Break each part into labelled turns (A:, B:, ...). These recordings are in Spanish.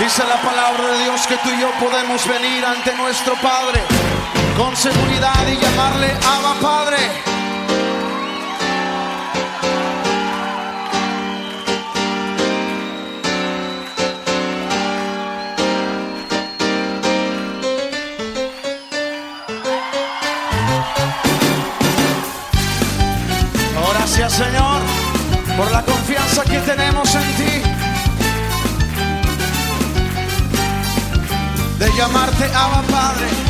A: Dice la palabra de Dios que tú y yo podemos venir ante nuestro Padre con seguridad y llamarle Abba Padre. Gracias Señor por la confianza que tenemos en ti. De llamarte Abba Padre.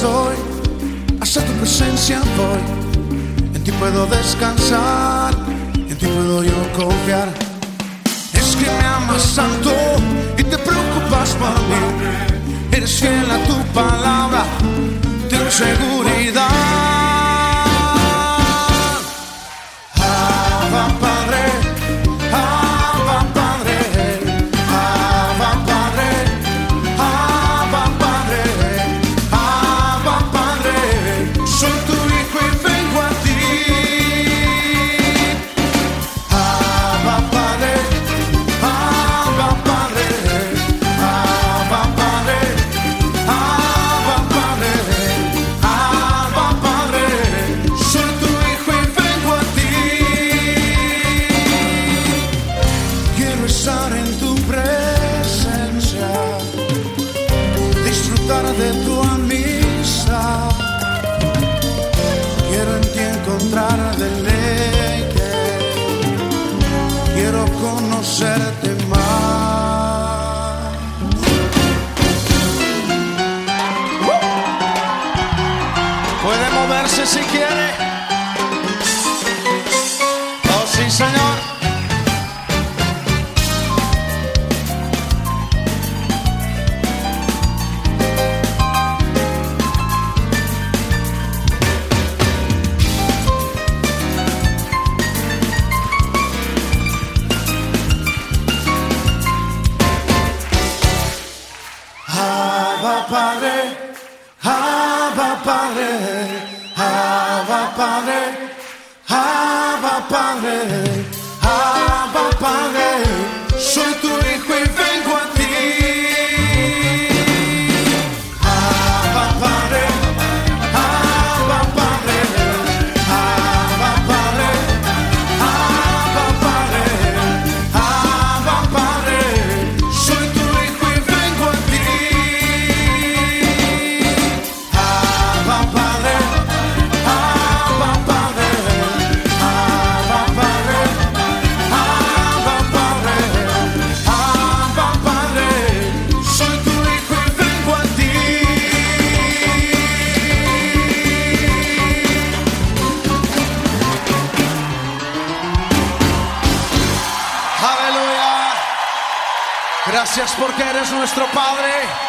A: estoy, hasta tu presencia voy. En ti puedo descansar, en ti puedo yo confiar. Es que me amas tanto y te preocupas por mí. Eres fiel a tu palabra, tengo seguridad. Si quiere. Oh, sí, señor. Abba Padre, Abba Padre, Abba Padre, Abba Padre, Abba Padre, soy tu hijo Gracias porque eres nuestro Padre.